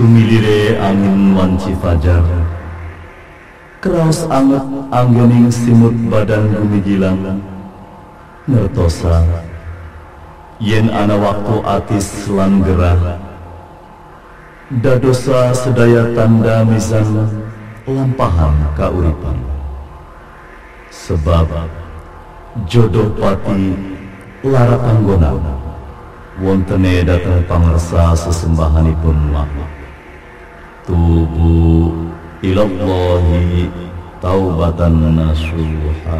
Sumilire angin wanci fajar. Keraus anget anggening simut badan gumigilang Ngertosa Yen ana waktu atis lan gerah. Dadosa sedaya tanda mizan Lampahan kauripan. Sebab Jodoh pati lara panggona Wontene datang pangersa sesembahanipun makhluk tubu ilallahi taubatan nasuha